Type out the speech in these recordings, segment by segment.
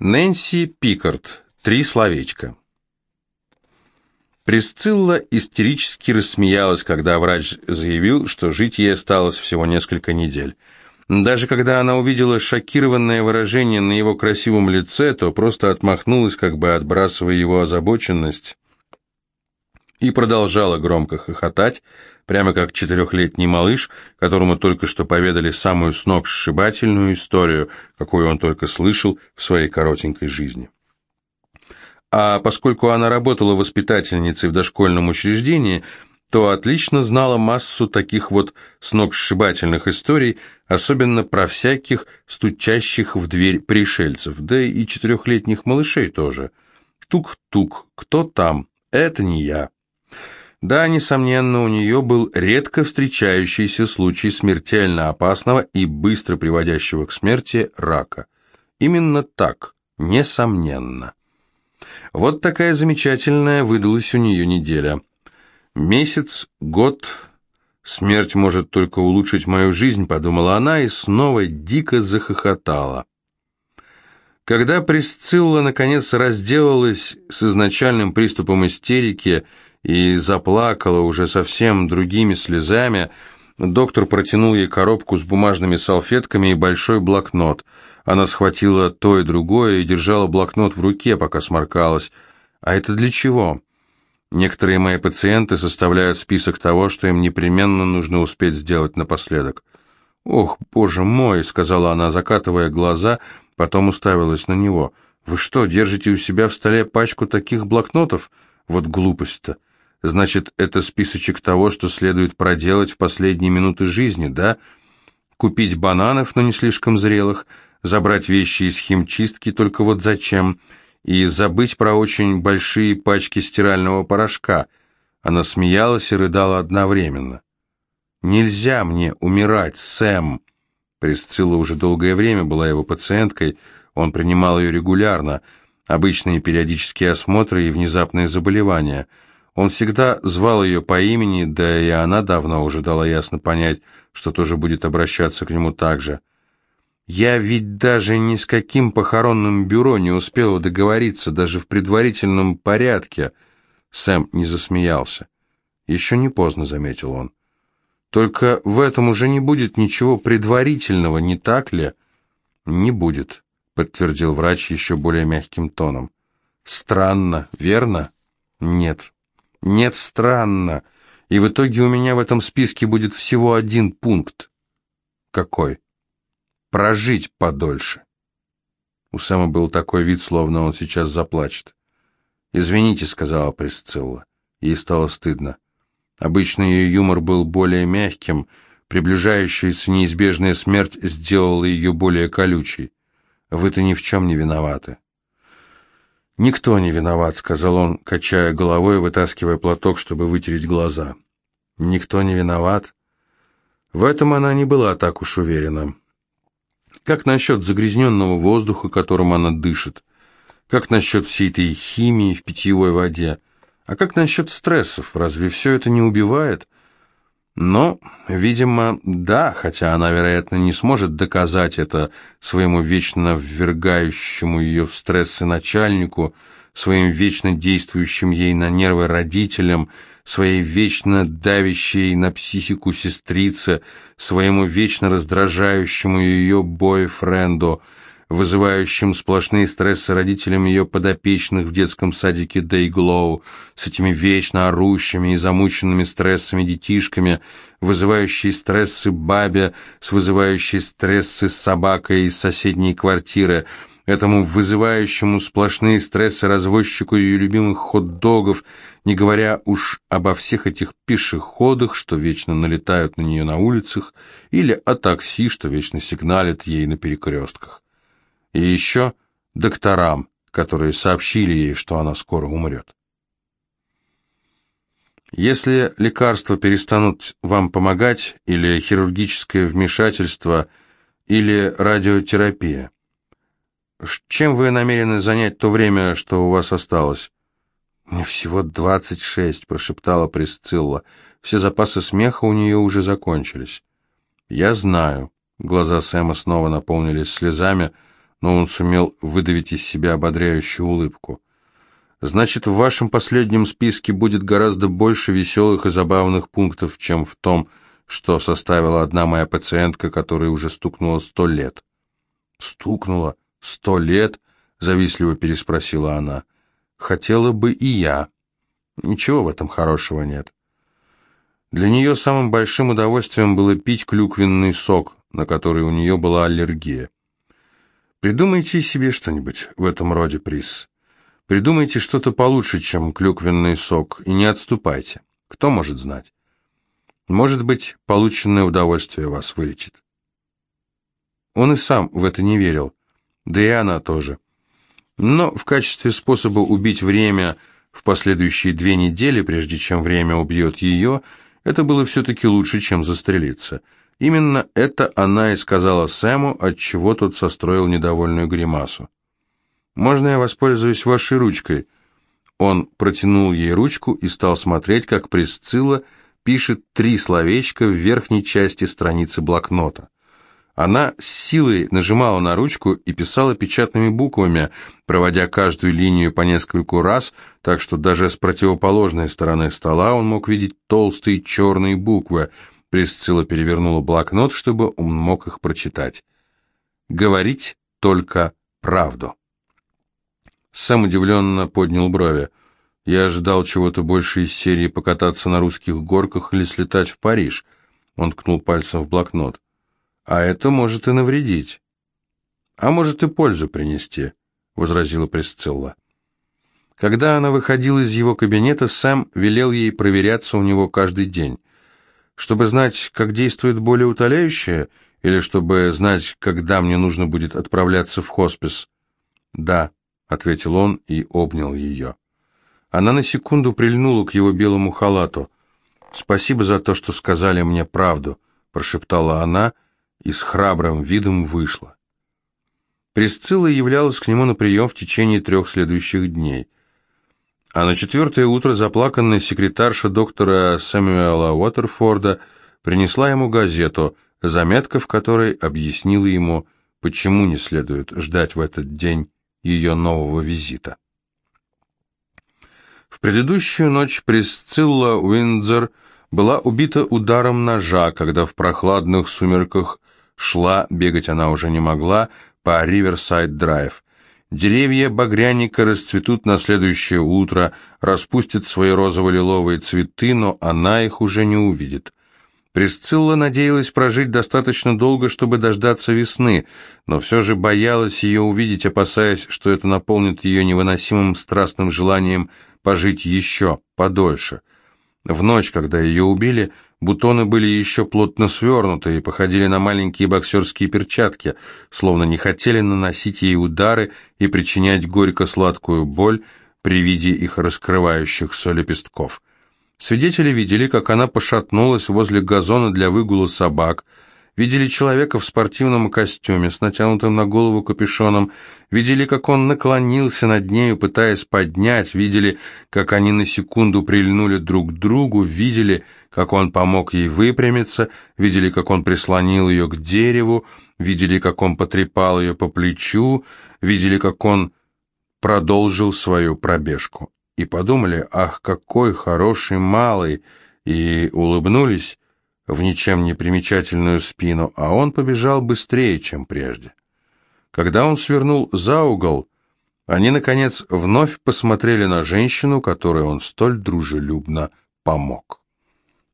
Нэнси Пикард. Три словечка. Присцилла истерически рассмеялась, когда врач заявил, что жить ей осталось всего несколько недель. Даже когда она увидела шокированное выражение на его красивом лице, то просто отмахнулась, как бы отбрасывая его озабоченность, и продолжала громко хохотать, прямо как четырехлетний малыш, которому только что поведали самую сногсшибательную историю, какую он только слышал в своей коротенькой жизни. А поскольку она работала воспитательницей в дошкольном учреждении, то отлично знала массу таких вот сногсшибательных историй, особенно про всяких стучащих в дверь пришельцев, да и четырехлетних малышей тоже. Тук-тук, кто там? Это не я. Да, несомненно, у нее был редко встречающийся случай смертельно опасного и быстро приводящего к смерти рака. Именно так, несомненно. Вот такая замечательная выдалась у нее неделя. Месяц, год, смерть может только улучшить мою жизнь, подумала она и снова дико захохотала. Когда Присцилла наконец разделалась с изначальным приступом истерики, и заплакала уже совсем другими слезами. Доктор протянул ей коробку с бумажными салфетками и большой блокнот. Она схватила то и другое и держала блокнот в руке, пока сморкалась. «А это для чего?» «Некоторые мои пациенты составляют список того, что им непременно нужно успеть сделать напоследок». «Ох, боже мой!» — сказала она, закатывая глаза, потом уставилась на него. «Вы что, держите у себя в столе пачку таких блокнотов? Вот глупость-то!» Значит, это списочек того, что следует проделать в последние минуты жизни, да? Купить бананов, но не слишком зрелых, забрать вещи из химчистки, только вот зачем? И забыть про очень большие пачки стирального порошка. Она смеялась и рыдала одновременно. «Нельзя мне умирать, Сэм!» Присцилла уже долгое время была его пациенткой, он принимал ее регулярно, обычные периодические осмотры и внезапные заболевания – он всегда звал ее по имени, да и она давно уже дала ясно понять, что тоже будет обращаться к нему так же. «Я ведь даже ни с каким похоронным бюро не успела договориться, даже в предварительном порядке», — Сэм не засмеялся. «Еще не поздно», — заметил он. «Только в этом уже не будет ничего предварительного, не так ли?» «Не будет», — подтвердил врач еще более мягким тоном. «Странно, верно?» «Нет». Нет, странно. И в итоге у меня в этом списке будет всего один пункт. Какой? Прожить подольше. У Сэма был такой вид, словно он сейчас заплачет. «Извините», — сказала Присцилла. Ей стало стыдно. Обычно ее юмор был более мягким, приближающаяся неизбежная смерть сделала ее более колючей. «Вы-то ни в чем не виноваты». «Никто не виноват», — сказал он, качая головой и вытаскивая платок, чтобы вытереть глаза. «Никто не виноват?» В этом она не была так уж уверена. Как насчет загрязненного воздуха, которым она дышит? Как насчет всей этой химии в питьевой воде? А как насчет стрессов? Разве все это не убивает? Но, видимо, да, хотя она, вероятно, не сможет доказать это своему вечно ввергающему ее в стрессы начальнику, своим вечно действующим ей на нервы родителям, своей вечно давящей на психику сестрице, своему вечно раздражающему ее бойфренду – вызывающим сплошные стрессы родителям ее подопечных в детском садике Дейглоу, с этими вечно орущими и замученными стрессами детишками, вызывающие стрессы бабе, с вызывающей стрессы собакой из соседней квартиры, этому вызывающему сплошные стрессы развозчику ее любимых хот-догов, не говоря уж обо всех этих пешеходах, что вечно налетают на нее на улицах, или о такси, что вечно сигналят ей на перекрестках и еще докторам, которые сообщили ей, что она скоро умрет. Если лекарства перестанут вам помогать, или хирургическое вмешательство, или радиотерапия, чем вы намерены занять то время, что у вас осталось? «Мне всего двадцать шесть», — прошептала Присцилла. «Все запасы смеха у нее уже закончились». «Я знаю». Глаза Сэма снова наполнились слезами, — но он сумел выдавить из себя ободряющую улыбку. «Значит, в вашем последнем списке будет гораздо больше веселых и забавных пунктов, чем в том, что составила одна моя пациентка, которой уже стукнуло сто лет». «Стукнуло? Сто лет?» — завистливо переспросила она. «Хотела бы и я. Ничего в этом хорошего нет». Для нее самым большим удовольствием было пить клюквенный сок, на который у нее была аллергия. Придумайте себе что-нибудь в этом роде, приз. Придумайте что-то получше, чем клюквенный сок, и не отступайте. Кто может знать? Может быть, полученное удовольствие вас вылечит. Он и сам в это не верил, да и она тоже. Но в качестве способа убить время в последующие две недели, прежде чем время убьет ее, это было все-таки лучше, чем застрелиться. Именно это она и сказала Сэму, отчего тот состроил недовольную гримасу. «Можно я воспользуюсь вашей ручкой?» Он протянул ей ручку и стал смотреть, как Присцилла пишет три словечка в верхней части страницы блокнота. Она с силой нажимала на ручку и писала печатными буквами, проводя каждую линию по нескольку раз, так что даже с противоположной стороны стола он мог видеть толстые черные буквы. Присцилла перевернула блокнот, чтобы он мог их прочитать. «Говорить только правду». Сам удивленно поднял брови. «Я ожидал чего-то больше из серии покататься на русских горках или слетать в Париж». Он ткнул пальцем в блокнот а это может и навредить. А может и пользу принести, возразила Присцилла. Когда она выходила из его кабинета, Сэм велел ей проверяться у него каждый день. Чтобы знать, как действует более утоляющее, или чтобы знать, когда мне нужно будет отправляться в хоспис? «Да», — ответил он и обнял ее. Она на секунду прильнула к его белому халату. «Спасибо за то, что сказали мне правду», — прошептала она, — и с храбрым видом вышла. Присцилла являлась к нему на прием в течение трех следующих дней. А на четвертое утро заплаканная секретарша доктора Сэмюэла Уотерфорда принесла ему газету, заметка в которой объяснила ему, почему не следует ждать в этот день ее нового визита. В предыдущую ночь Присцилла Уиндзор была убита ударом ножа, когда в прохладных сумерках Шла, бегать она уже не могла, по Риверсайд-драйв. Деревья багряника расцветут на следующее утро, распустят свои розово-лиловые цветы, но она их уже не увидит. Присцилла надеялась прожить достаточно долго, чтобы дождаться весны, но все же боялась ее увидеть, опасаясь, что это наполнит ее невыносимым страстным желанием пожить еще подольше. В ночь, когда ее убили, Бутоны были еще плотно свернуты и походили на маленькие боксерские перчатки, словно не хотели наносить ей удары и причинять горько-сладкую боль при виде их раскрывающихся лепестков. Свидетели видели, как она пошатнулась возле газона для выгула собак, видели человека в спортивном костюме с натянутым на голову капюшоном, видели, как он наклонился над нею, пытаясь поднять, видели, как они на секунду прильнули друг к другу, видели, как он помог ей выпрямиться, видели, как он прислонил ее к дереву, видели, как он потрепал ее по плечу, видели, как он продолжил свою пробежку. И подумали, ах, какой хороший малый, и улыбнулись в ничем не примечательную спину, а он побежал быстрее, чем прежде. Когда он свернул за угол, они, наконец, вновь посмотрели на женщину, которой он столь дружелюбно помог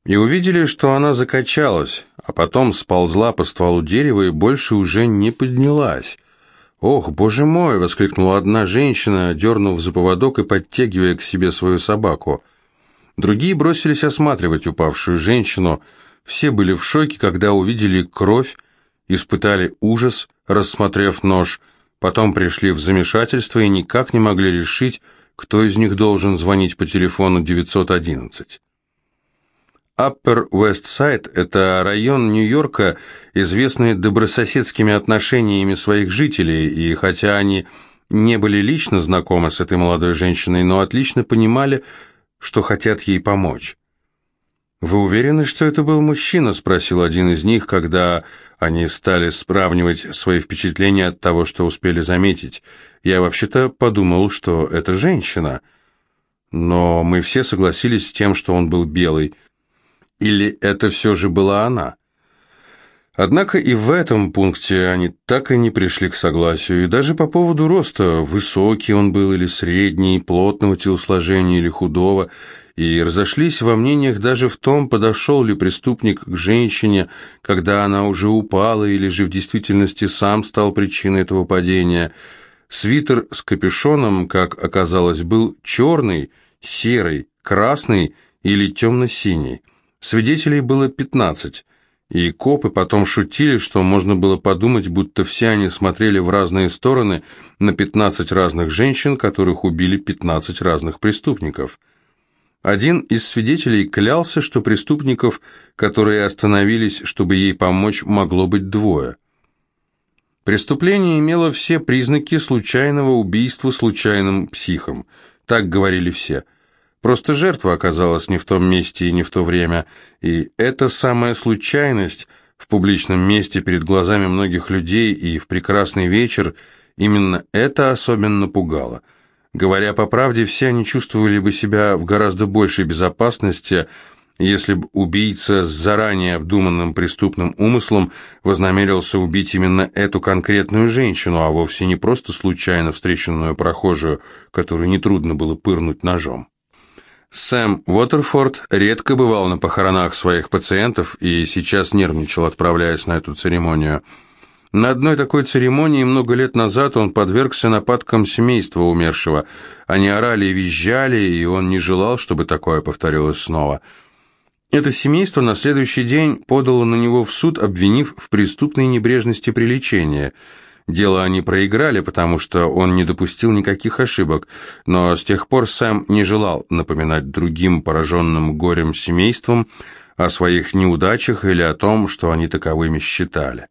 и увидели, что она закачалась, а потом сползла по стволу дерева и больше уже не поднялась. «Ох, боже мой!» — воскликнула одна женщина, дернув за поводок и подтягивая к себе свою собаку. Другие бросились осматривать упавшую женщину. Все были в шоке, когда увидели кровь, испытали ужас, рассмотрев нож, потом пришли в замешательство и никак не могли решить, кто из них должен звонить по телефону 911. Upper West Side – это район Нью-Йорка, известный добрососедскими отношениями своих жителей, и хотя они не были лично знакомы с этой молодой женщиной, но отлично понимали, что хотят ей помочь. «Вы уверены, что это был мужчина?» – спросил один из них, когда Они стали сравнивать свои впечатления от того, что успели заметить. Я вообще-то подумал, что это женщина. Но мы все согласились с тем, что он был белый. Или это все же была она? Однако и в этом пункте они так и не пришли к согласию, и даже по поводу роста, высокий он был или средний, плотного телосложения или худого, и разошлись во мнениях даже в том, подошел ли преступник к женщине, когда она уже упала, или же в действительности сам стал причиной этого падения. Свитер с капюшоном, как оказалось, был черный, серый, красный или темно-синий. Свидетелей было пятнадцать. И копы потом шутили, что можно было подумать, будто все они смотрели в разные стороны на 15 разных женщин, которых убили 15 разных преступников. Один из свидетелей клялся, что преступников, которые остановились, чтобы ей помочь, могло быть двое. Преступление имело все признаки случайного убийства случайным психом. Так говорили все – Просто жертва оказалась не в том месте и не в то время, и эта самая случайность в публичном месте перед глазами многих людей и в прекрасный вечер, именно это особенно пугало. Говоря по правде, все они чувствовали бы себя в гораздо большей безопасности, если бы убийца с заранее обдуманным преступным умыслом вознамерился убить именно эту конкретную женщину, а вовсе не просто случайно встреченную прохожую, которую нетрудно было пырнуть ножом. Сэм Уотерфорд редко бывал на похоронах своих пациентов и сейчас нервничал, отправляясь на эту церемонию. На одной такой церемонии много лет назад он подвергся нападкам семейства умершего. Они орали и визжали, и он не желал, чтобы такое повторилось снова. Это семейство на следующий день подало на него в суд, обвинив в преступной небрежности при лечении – Дело они проиграли, потому что он не допустил никаких ошибок, но с тех пор Сэм не желал напоминать другим пораженным горем семействам о своих неудачах или о том, что они таковыми считали.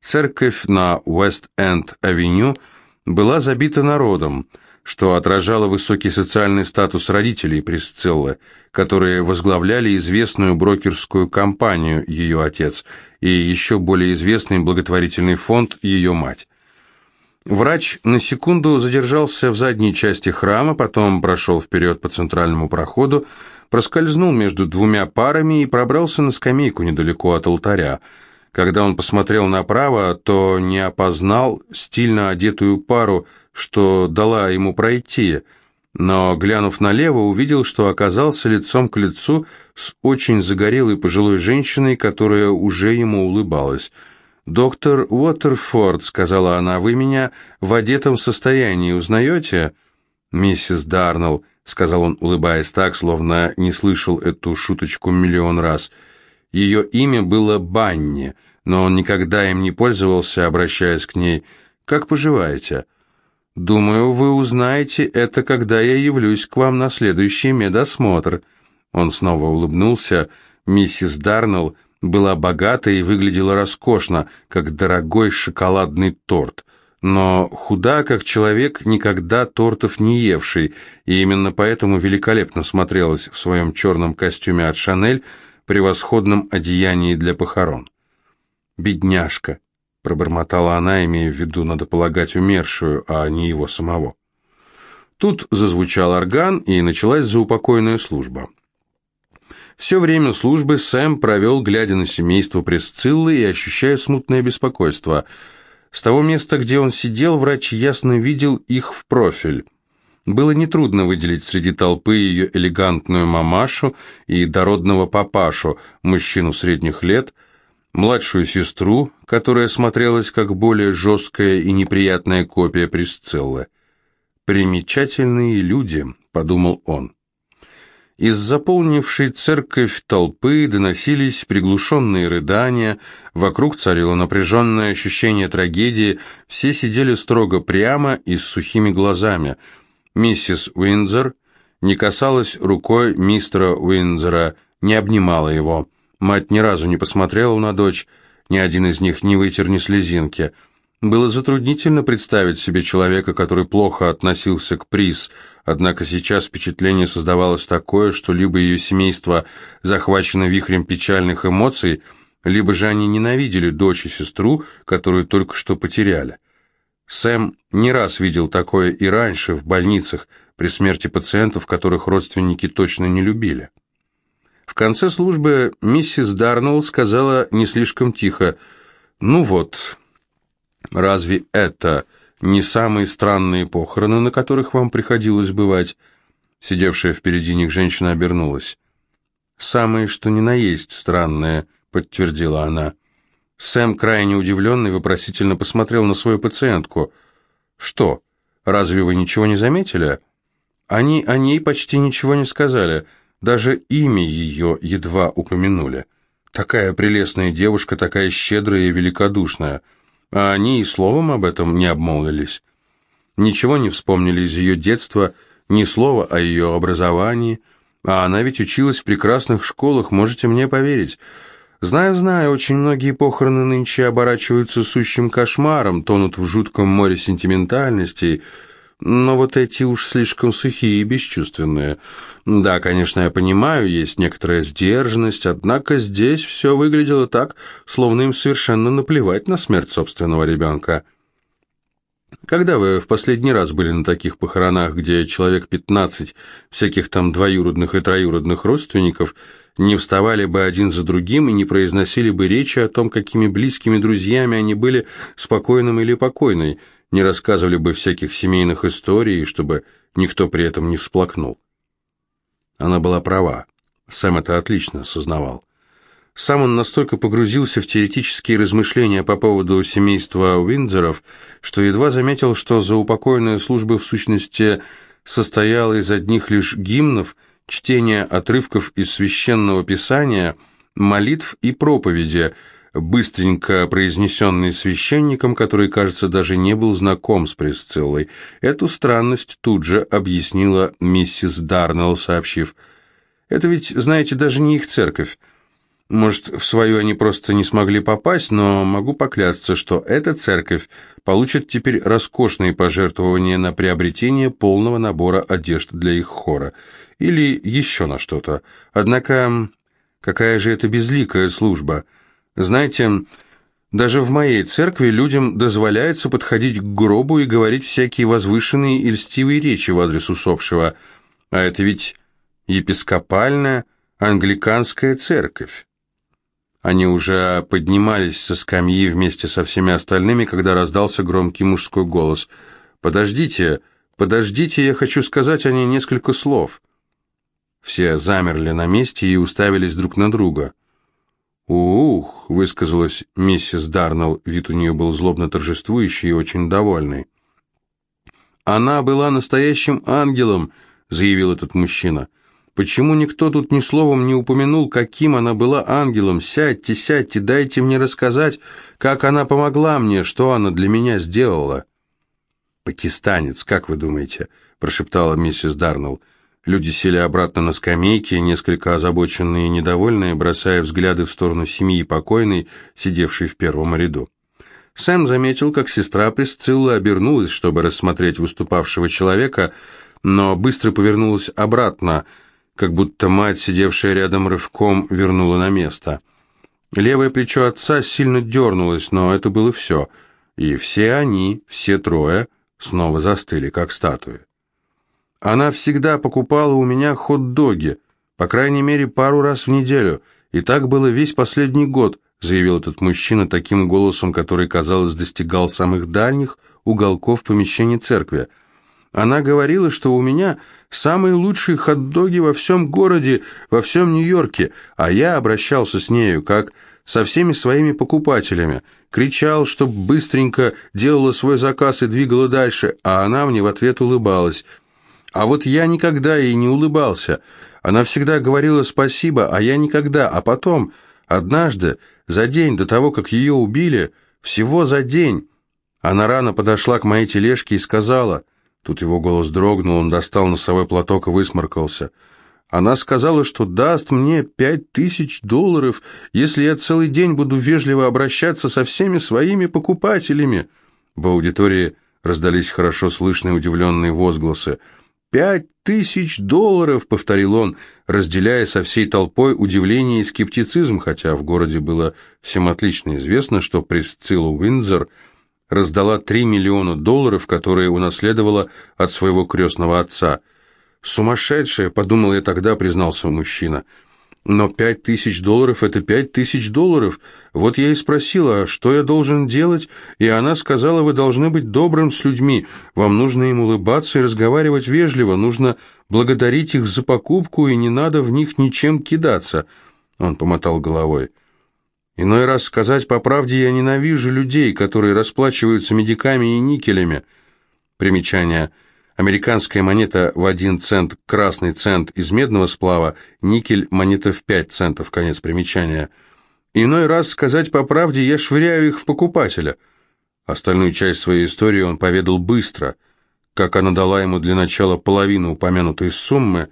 Церковь на Уэст-Энд-авеню была забита народом, что отражало высокий социальный статус родителей Присциллы, которые возглавляли известную брокерскую компанию ее отец и еще более известный благотворительный фонд ее мать. Врач на секунду задержался в задней части храма, потом прошел вперед по центральному проходу, проскользнул между двумя парами и пробрался на скамейку недалеко от алтаря. Когда он посмотрел направо, то не опознал стильно одетую пару – что дала ему пройти, но, глянув налево, увидел, что оказался лицом к лицу с очень загорелой пожилой женщиной, которая уже ему улыбалась. «Доктор Уотерфорд», — сказала она, — «вы меня в одетом состоянии узнаете?» «Миссис Дарнелл», — сказал он, улыбаясь так, словно не слышал эту шуточку миллион раз. Ее имя было Банни, но он никогда им не пользовался, обращаясь к ней. «Как поживаете?» Думаю, вы узнаете это, когда я явлюсь к вам на следующий медосмотр. Он снова улыбнулся. Миссис Дарнелл была богата и выглядела роскошно, как дорогой шоколадный торт, но худа, как человек, никогда тортов не евший, и именно поэтому великолепно смотрелась в своем черном костюме от Шанель, превосходном одеянии для похорон. «Бедняжка», пробормотала она, имея в виду, надо полагать, умершую, а не его самого. Тут зазвучал орган, и началась заупокойная служба. Все время службы Сэм провел, глядя на семейство Пресциллы и ощущая смутное беспокойство. С того места, где он сидел, врач ясно видел их в профиль. Было нетрудно выделить среди толпы ее элегантную мамашу и дородного папашу, мужчину средних лет – младшую сестру, которая смотрелась как более жесткая и неприятная копия Присциллы. «Примечательные люди», — подумал он. Из заполнившей церковь толпы доносились приглушенные рыдания, вокруг царило напряженное ощущение трагедии, все сидели строго прямо и с сухими глазами. Миссис Уинзер не касалась рукой мистера Уинзера, не обнимала его. Мать ни разу не посмотрела на дочь, ни один из них не вытер ни слезинки. Было затруднительно представить себе человека, который плохо относился к приз, однако сейчас впечатление создавалось такое, что либо ее семейство захвачено вихрем печальных эмоций, либо же они ненавидели дочь и сестру, которую только что потеряли. Сэм не раз видел такое и раньше в больницах при смерти пациентов, которых родственники точно не любили. В конце службы миссис Дарнелл сказала не слишком тихо, «Ну вот, разве это не самые странные похороны, на которых вам приходилось бывать?» Сидевшая впереди них женщина обернулась. «Самые, что ни на есть, странные», — подтвердила она. Сэм, крайне удивленный, вопросительно посмотрел на свою пациентку. «Что, разве вы ничего не заметили?» Они о ней почти ничего не сказали, даже имя ее едва упомянули. Такая прелестная девушка, такая щедрая и великодушная. А они и словом об этом не обмолвились. Ничего не вспомнили из ее детства, ни слова о ее образовании. А она ведь училась в прекрасных школах, можете мне поверить. Знаю, знаю, очень многие похороны нынче оборачиваются сущим кошмаром, тонут в жутком море сентиментальностей, но вот эти уж слишком сухие и бесчувственные. Да, конечно, я понимаю, есть некоторая сдержанность, однако здесь все выглядело так, словно им совершенно наплевать на смерть собственного ребенка. Когда вы в последний раз были на таких похоронах, где человек 15 всяких там двоюродных и троюродных родственников не вставали бы один за другим и не произносили бы речи о том, какими близкими друзьями они были спокойным или покойной, не рассказывали бы всяких семейных историй, чтобы никто при этом не всплакнул. Она была права. Сэм это отлично осознавал. Сам он настолько погрузился в теоретические размышления по поводу семейства Уиндзоров, что едва заметил, что заупокойная служба в сущности состояла из одних лишь гимнов, чтения отрывков из священного писания, молитв и проповеди, быстренько произнесенный священником, который, кажется, даже не был знаком с Пресциллой. Эту странность тут же объяснила миссис Дарнелл, сообщив, «Это ведь, знаете, даже не их церковь. Может, в свою они просто не смогли попасть, но могу поклясться, что эта церковь получит теперь роскошные пожертвования на приобретение полного набора одежд для их хора. Или еще на что-то. Однако, какая же это безликая служба!» Знаете, даже в моей церкви людям дозволяется подходить к гробу и говорить всякие возвышенные и льстивые речи в адрес усопшего. А это ведь епископальная англиканская церковь. Они уже поднимались со скамьи вместе со всеми остальными, когда раздался громкий мужской голос. «Подождите, подождите, я хочу сказать о ней несколько слов». Все замерли на месте и уставились друг на друга. «Ух!» — высказалась миссис Дарнелл, вид у нее был злобно торжествующий и очень довольный. «Она была настоящим ангелом», — заявил этот мужчина. «Почему никто тут ни словом не упомянул, каким она была ангелом? Сядьте, сядьте, дайте мне рассказать, как она помогла мне, что она для меня сделала». «Пакистанец, как вы думаете?» — прошептала миссис Дарнелл. Люди сели обратно на скамейки, несколько озабоченные и недовольные, бросая взгляды в сторону семьи покойной, сидевшей в первом ряду. Сэм заметил, как сестра Присцилла обернулась, чтобы рассмотреть выступавшего человека, но быстро повернулась обратно, как будто мать, сидевшая рядом рывком, вернула на место. Левое плечо отца сильно дернулось, но это было все, и все они, все трое, снова застыли, как статуи. Она всегда покупала у меня хот-доги, по крайней мере, пару раз в неделю, и так было весь последний год, заявил этот мужчина таким голосом, который, казалось, достигал самых дальних уголков помещения церкви. Она говорила, что у меня самые лучшие хот-доги во всем городе, во всем Нью-Йорке, а я обращался с нею как со всеми своими покупателями, кричал, чтобы быстренько делала свой заказ и двигала дальше, а она мне в ответ улыбалась – а вот я никогда ей не улыбался. Она всегда говорила спасибо, а я никогда. А потом, однажды, за день до того, как ее убили, всего за день, она рано подошла к моей тележке и сказала... Тут его голос дрогнул, он достал носовой платок и высморкался. Она сказала, что даст мне пять тысяч долларов, если я целый день буду вежливо обращаться со всеми своими покупателями. В аудитории раздались хорошо слышные удивленные возгласы – «Пять тысяч долларов!» — повторил он, разделяя со всей толпой удивление и скептицизм, хотя в городе было всем отлично известно, что Присцилла Уиндзор раздала три миллиона долларов, которые унаследовала от своего крестного отца. «Сумасшедшая!» — подумал я тогда, признался мужчина — но пять тысяч долларов – это пять тысяч долларов. Вот я и спросила, а что я должен делать? И она сказала, вы должны быть добрым с людьми. Вам нужно им улыбаться и разговаривать вежливо. Нужно благодарить их за покупку, и не надо в них ничем кидаться. Он помотал головой. Иной раз сказать по правде, я ненавижу людей, которые расплачиваются медиками и никелями. Примечание – Американская монета в 1 цент, красный цент из медного сплава, никель монета в 5 центов, конец примечания. Иной раз, сказать по правде, я швыряю их в покупателя. Остальную часть своей истории он поведал быстро, как она дала ему для начала половину упомянутой суммы,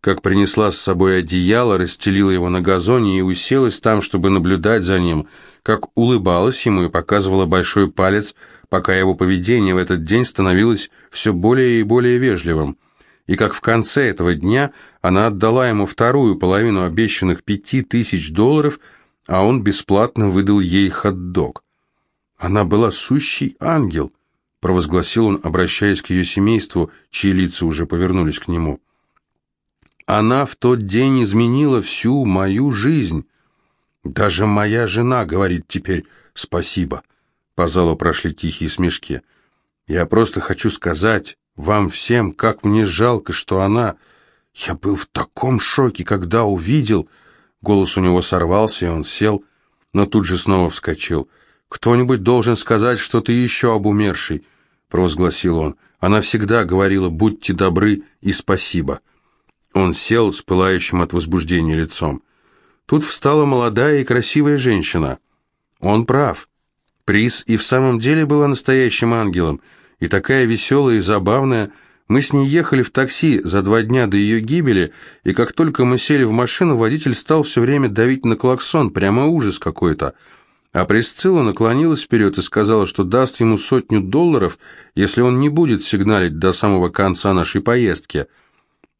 как принесла с собой одеяло, расстелила его на газоне и уселась там, чтобы наблюдать за ним, как улыбалась ему и показывала большой палец – пока его поведение в этот день становилось все более и более вежливым, и как в конце этого дня она отдала ему вторую половину обещанных пяти тысяч долларов, а он бесплатно выдал ей хот-дог. Она была сущий ангел, провозгласил он, обращаясь к ее семейству, чьи лица уже повернулись к нему. Она в тот день изменила всю мою жизнь. Даже моя жена говорит теперь спасибо. По залу прошли тихие смешки. «Я просто хочу сказать вам всем, как мне жалко, что она...» «Я был в таком шоке, когда увидел...» Голос у него сорвался, и он сел, но тут же снова вскочил. «Кто-нибудь должен сказать что-то еще об умершей», — провозгласил он. Она всегда говорила «будьте добры и спасибо». Он сел с пылающим от возбуждения лицом. Тут встала молодая и красивая женщина. Он прав. Приз и в самом деле была настоящим ангелом, и такая веселая и забавная. Мы с ней ехали в такси за два дня до ее гибели, и как только мы сели в машину, водитель стал все время давить на клаксон, прямо ужас какой-то. А Присцилла наклонилась вперед и сказала, что даст ему сотню долларов, если он не будет сигналить до самого конца нашей поездки.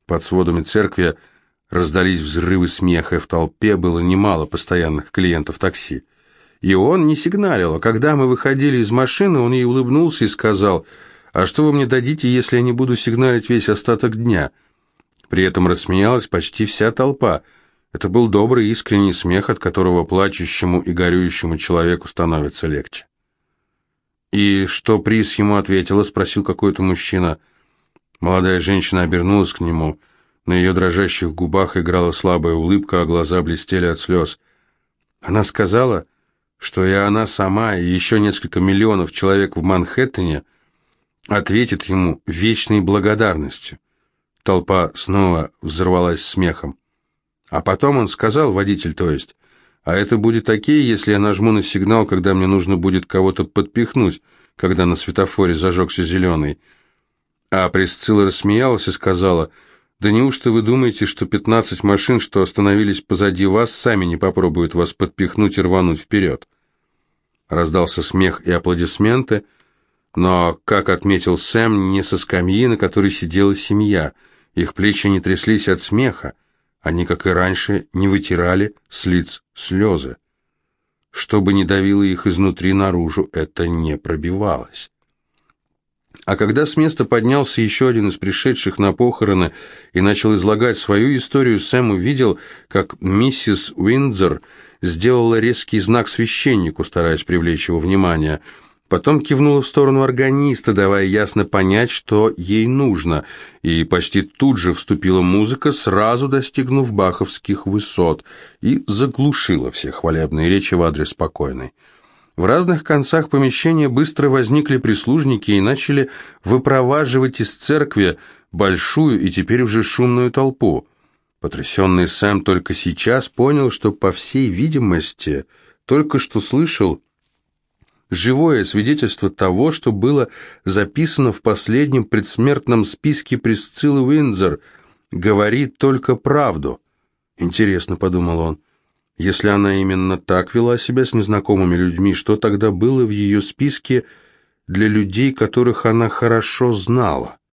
Под сводами церкви раздались взрывы смеха, в толпе было немало постоянных клиентов такси. И он не сигналил, а когда мы выходили из машины, он ей улыбнулся и сказал, «А что вы мне дадите, если я не буду сигналить весь остаток дня?» При этом рассмеялась почти вся толпа. Это был добрый искренний смех, от которого плачущему и горюющему человеку становится легче. «И что приз ему ответила?» — спросил какой-то мужчина. Молодая женщина обернулась к нему. На ее дрожащих губах играла слабая улыбка, а глаза блестели от слез. Она сказала что и она сама, и еще несколько миллионов человек в Манхэттене ответят ему вечной благодарностью. Толпа снова взорвалась смехом. А потом он сказал, водитель то есть, а это будет окей, если я нажму на сигнал, когда мне нужно будет кого-то подпихнуть, когда на светофоре зажегся зеленый. А Присцилла рассмеялась и сказала, «Да неужто вы думаете, что пятнадцать машин, что остановились позади вас, сами не попробуют вас подпихнуть и рвануть вперед?» Раздался смех и аплодисменты, но, как отметил Сэм, не со скамьи, на которой сидела семья. Их плечи не тряслись от смеха. Они, как и раньше, не вытирали с лиц слезы. Что бы ни давило их изнутри наружу, это не пробивалось. А когда с места поднялся еще один из пришедших на похороны и начал излагать свою историю, Сэм увидел, как миссис Уиндзор сделала резкий знак священнику, стараясь привлечь его внимание. Потом кивнула в сторону органиста, давая ясно понять, что ей нужно, и почти тут же вступила музыка, сразу достигнув баховских высот, и заглушила все хвалебные речи в адрес спокойной. В разных концах помещения быстро возникли прислужники и начали выпроваживать из церкви большую и теперь уже шумную толпу. Потрясенный Сэм только сейчас понял, что, по всей видимости, только что слышал живое свидетельство того, что было записано в последнем предсмертном списке Присциллы Уинзер «Говорит только правду». «Интересно», — подумал он, — «если она именно так вела себя с незнакомыми людьми, что тогда было в ее списке для людей, которых она хорошо знала?»